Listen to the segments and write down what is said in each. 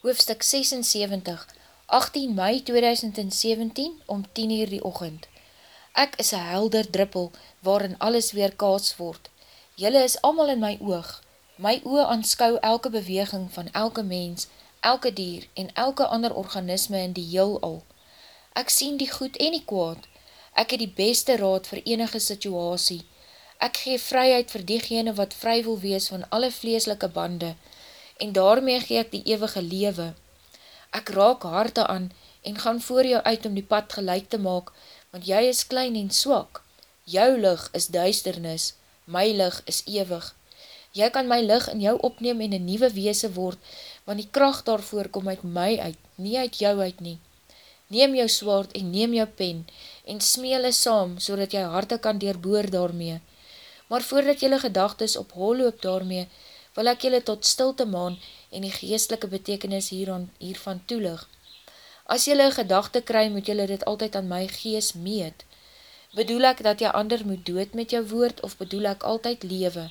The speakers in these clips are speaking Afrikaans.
Hoofstuk 76 18 mei 2017 om 10 uur die ochend Ek is een helder druppel waarin alles weer kaas word. Julle is allemaal in my oog. My oog aanskou elke beweging van elke mens, elke dier en elke ander organisme in die heel al. Ek sien die goed en die kwaad. Ek het die beste raad vir enige situasie. Ek gee vryheid vir diegene wat vry wil wees van alle vleeslike bande, en daarmee gee ek die eeuwige lewe. Ek raak harte aan en gaan voor jou uit om die pad gelijk te maak, want jy is klein en swak. Jou lig is duisternis, my lig is ewig. Jy kan my lig in jou opneem en een nieuwe weese word, want die kracht daarvoor kom uit my uit, nie uit jou uit nie. Neem jou swaard en neem jou pen en smele saam, so dat jy harte kan deurboor daarmee. Maar voordat jylle gedagtes op hol loop daarmee, wil ek jylle tot stilte maan en die geestelike betekenis hieran, hiervan toelig. As jylle een gedachte kry, moet jylle dit altyd aan my gees meet. Bedoel ek dat jy ander moet dood met jou woord, of bedoel ek altyd lewe?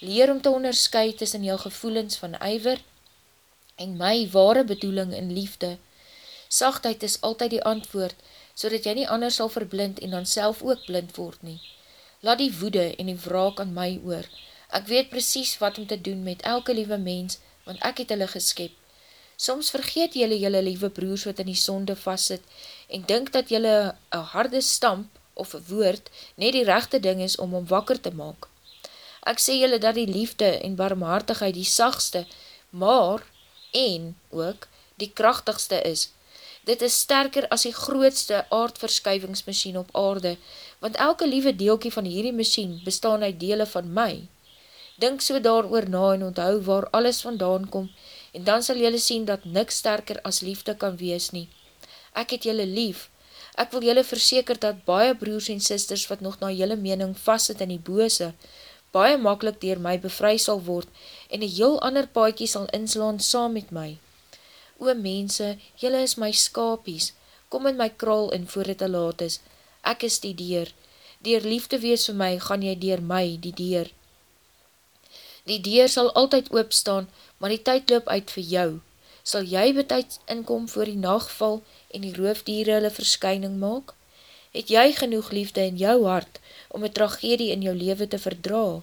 Leer om te onderskui tussen jou gevoelens van eiver en my ware bedoeling in liefde. Sachtheid is altyd die antwoord, so dat jy nie anders sal verblind en dan self ook blind word nie. Laat die woede en die wraak aan my oor, Ek weet precies wat om te doen met elke liewe mens, want ek het hulle geskep. Soms vergeet jylle jylle liewe broers wat in die sonde vastsit, en denk dat jylle een harde stamp of een woord net die rechte ding is om om wakker te maak. Ek sê jylle dat die liefde en barmhartigheid die sagste, maar, en ook, die krachtigste is. Dit is sterker as die grootste aardverskuivingsmachine op aarde, want elke liewe deelkie van hierdie machine bestaan uit dele van my. Dink so daar oor na en onthou waar alles vandaan kom, en dan sal jylle sien dat niks sterker as liefde kan wees nie. Ek het jylle lief. Ek wil jylle verseker dat baie broers en sisters wat nog na jylle mening vastsit in die bose, baie makkelijk dier my bevry sal word en een heel ander paaikie sal inslaan saam met my. O mense, jylle is my skapies, kom in my kraal in voor het te laat is. Ek is die dier. Dier liefde wees vir my, gaan jy dier my, die dier. Die deur sal altyd oopstaan, maar die tyd loop uit vir jou. Sal jy betyd inkom voor die nachtval en die roofdiere hulle verskyning maak? Het jy genoeg liefde in jou hart om een tragedie in jou leven te verdra?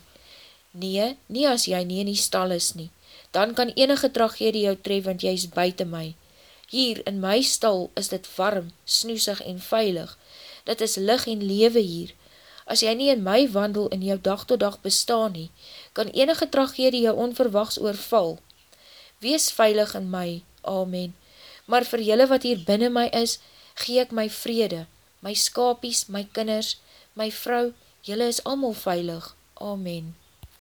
Nee, nie as jy nie in die stal is nie. Dan kan enige tragedie jou tref, want jy is buiten my. Hier in my stal is dit warm, snoesig en veilig. Dit is lig en lewe hier, As jy nie in my wandel in jou dag tot dag bestaan nie, kan enige tragedie jou onverwachts oorval. Wees veilig in my, Amen. Maar vir julle wat hier binnen my is, gee ek my vrede, my skapies, my kinders, my vrou, julle is allemaal veilig. Amen.